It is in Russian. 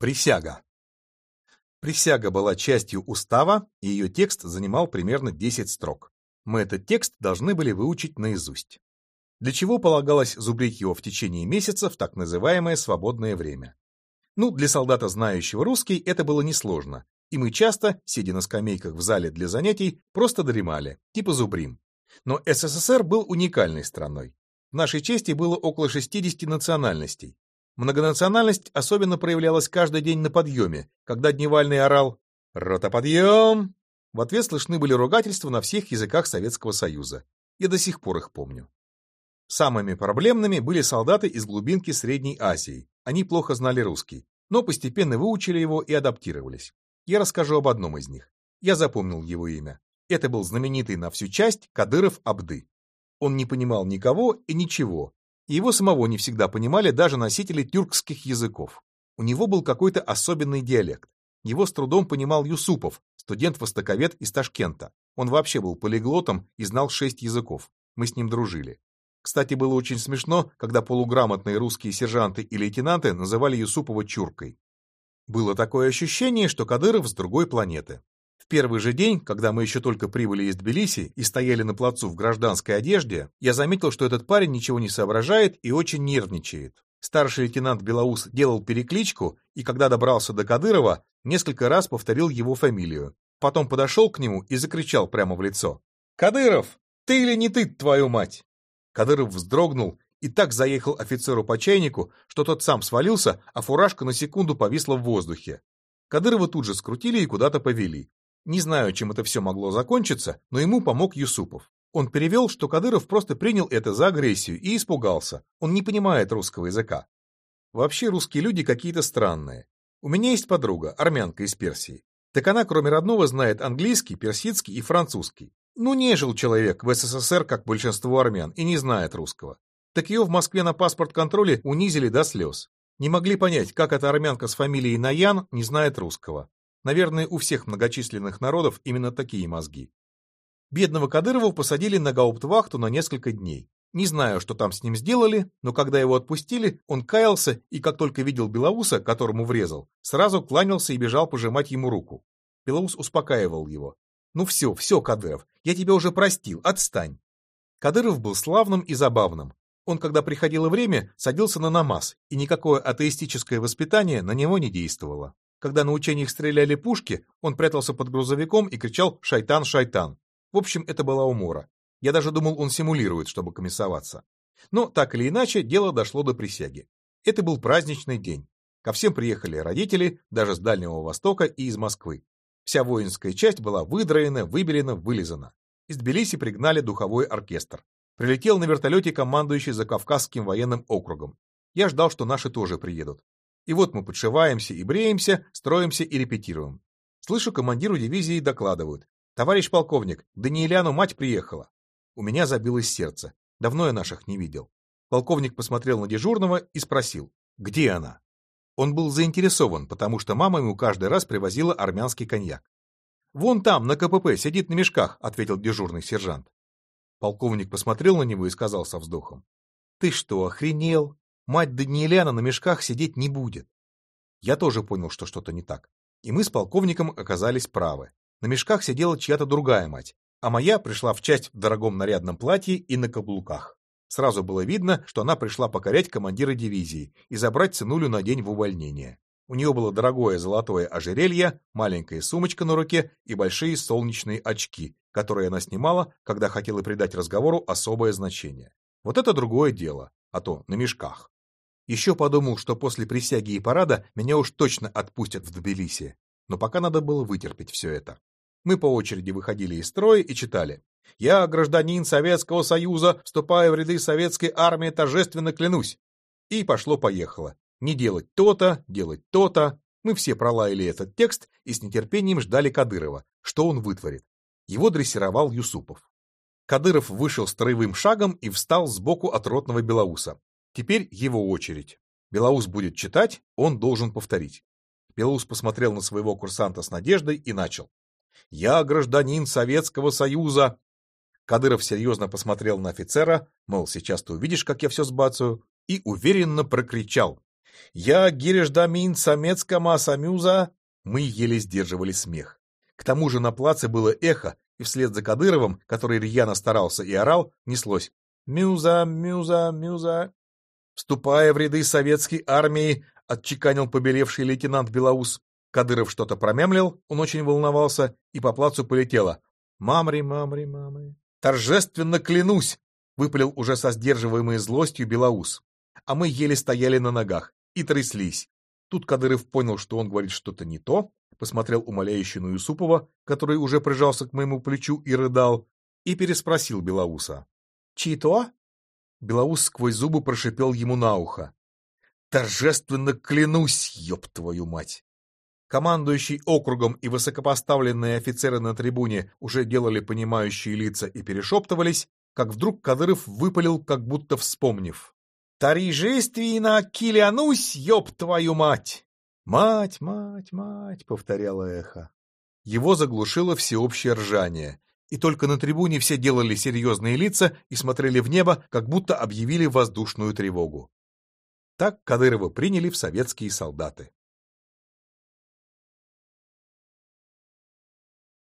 Присяга. Присяга была частью устава, и ее текст занимал примерно 10 строк. Мы этот текст должны были выучить наизусть. Для чего полагалось зубрить его в течение месяца в так называемое свободное время? Ну, для солдата, знающего русский, это было несложно, и мы часто, сидя на скамейках в зале для занятий, просто дремали, типа зубрим. Но СССР был уникальной страной. В нашей части было около 60 национальностей, Многонациональность особенно проявлялась каждый день на подъеме, когда Дневальный орал «Рота, подъем!». В ответ слышны были ругательства на всех языках Советского Союза. Я до сих пор их помню. Самыми проблемными были солдаты из глубинки Средней Азии. Они плохо знали русский, но постепенно выучили его и адаптировались. Я расскажу об одном из них. Я запомнил его имя. Это был знаменитый на всю часть Кадыров Абды. Он не понимал никого и ничего, его самого не всегда понимали даже носители тюркских языков. У него был какой-то особенный диалект. Его с трудом понимал Юсупов, студент-востоковед из Ташкента. Он вообще был полиглотом и знал шесть языков. Мы с ним дружили. Кстати, было очень смешно, когда полуграмотные русские сержанты и лейтенанты называли Юсупова чуркой. Было такое ощущение, что Кадыров с другой планеты первый же день, когда мы еще только прибыли из Тбилиси и стояли на плацу в гражданской одежде, я заметил, что этот парень ничего не соображает и очень нервничает. Старший лейтенант Белоус делал перекличку, и когда добрался до Кадырова, несколько раз повторил его фамилию. Потом подошел к нему и закричал прямо в лицо. «Кадыров, ты или не ты, твою мать?» Кадыров вздрогнул и так заехал офицеру по чайнику, что тот сам свалился, а фуражка на секунду повисла в воздухе. Кадырова тут же скрутили и куда-то повели. Не знаю, чем это все могло закончиться, но ему помог Юсупов. Он перевел, что Кадыров просто принял это за агрессию и испугался. Он не понимает русского языка. Вообще русские люди какие-то странные. У меня есть подруга, армянка из Персии. Так она, кроме родного, знает английский, персидский и французский. Ну, не жил человек в СССР, как большинство армян, и не знает русского. Так ее в Москве на паспорт-контроле унизили до слез. Не могли понять, как эта армянка с фамилией Наян не знает русского. Наверное, у всех многочисленных народов именно такие мозги. Бедного Кадырова посадили на гауптвахту на несколько дней. Не знаю, что там с ним сделали, но когда его отпустили, он каялся и, как только видел Белоуса, которому врезал, сразу кланялся и бежал пожимать ему руку. Белоус успокаивал его. «Ну все, все, Кадыров, я тебя уже простил, отстань». Кадыров был славным и забавным. Он, когда приходило время, садился на намаз, и никакое атеистическое воспитание на него не действовало. Когда на учениях стреляли пушки, он прятался под грузовиком и кричал «Шайтан, шайтан!». В общем, это была умора. Я даже думал, он симулирует, чтобы комиссоваться. Но, так или иначе, дело дошло до присяги. Это был праздничный день. Ко всем приехали родители, даже с Дальнего Востока и из Москвы. Вся воинская часть была выдроена, выбелена, вылизана. Из Тбилиси пригнали духовой оркестр. Прилетел на вертолете командующий за Кавказским военным округом. Я ждал, что наши тоже приедут. И вот мы подшиваемся и бреемся, строимся и репетируем. Слышу, командиру дивизии докладывают. «Товарищ полковник, Даниэляну мать приехала». У меня забилось сердце. Давно я наших не видел. Полковник посмотрел на дежурного и спросил, где она? Он был заинтересован, потому что мама ему каждый раз привозила армянский коньяк. «Вон там, на КПП, сидит на мешках», — ответил дежурный сержант. Полковник посмотрел на него и сказал со вздохом. «Ты что, охренел? Мать Даниэляна на мешках сидеть не будет. Я тоже понял, что что-то не так. И мы с полковником оказались правы. На мешках сидела чья-то другая мать, а моя пришла в часть в дорогом нарядном платье и на каблуках. Сразу было видно, что она пришла покорять командира дивизии и забрать сынулю на день в увольнение. У нее было дорогое золотое ожерелье, маленькая сумочка на руке и большие солнечные очки, которые она снимала, когда хотела придать разговору особое значение. Вот это другое дело, а то на мешках. Еще подумал, что после присяги и парада меня уж точно отпустят в Тбилиси. Но пока надо было вытерпеть все это. Мы по очереди выходили из строя и читали. «Я, гражданин Советского Союза, вступая в ряды советской армии, торжественно клянусь». И пошло-поехало. Не делать то-то, делать то-то. Мы все пролаяли этот текст и с нетерпением ждали Кадырова, что он вытворит. Его дрессировал Юсупов. Кадыров вышел строевым шагом и встал сбоку от ротного Белоуса. Теперь его очередь. Белоус будет читать, он должен повторить. Белоус посмотрел на своего курсанта с надеждой и начал. «Я гражданин Советского Союза!» Кадыров серьезно посмотрел на офицера, мол, сейчас ты увидишь, как я все сбацаю, и уверенно прокричал. Я Гиреждамин Самецкама Самюза. Мы еле сдерживали смех. К тому же на плаце было эхо, и вслед за Кадыровым, который рьяно старался и орал, неслось «Мюза, Мюза, Мюза». Вступая в ряды советской армии, отчеканил побелевший лейтенант Белоус. Кадыров что-то промямлил, он очень волновался, и по плацу полетело. «Мамри, мамри, мамри». «Торжественно клянусь!» — выпалил уже со сдерживаемой злостью Белоус. А мы еле стояли на ногах и тряслись. Тут Кадыров понял, что он говорит что-то не то, посмотрел умоляюще на Юсупова, который уже прижался к моему плечу и рыдал, и переспросил Белоуса. «Чьи-то?» Белоус сквозь зубы прошипел ему на ухо. «Торжественно клянусь, ёб твою мать!» Командующий округом и высокопоставленные офицеры на трибуне уже делали понимающие лица и перешептывались, как вдруг Кадыров выпалил, как будто вспомнив. «Торжественно килянусь, ёб твою мать!» «Мать, мать, мать!» — повторяло эхо. Его заглушило всеобщее ржание, и только на трибуне все делали серьезные лица и смотрели в небо, как будто объявили воздушную тревогу. Так Кадырова приняли в советские солдаты.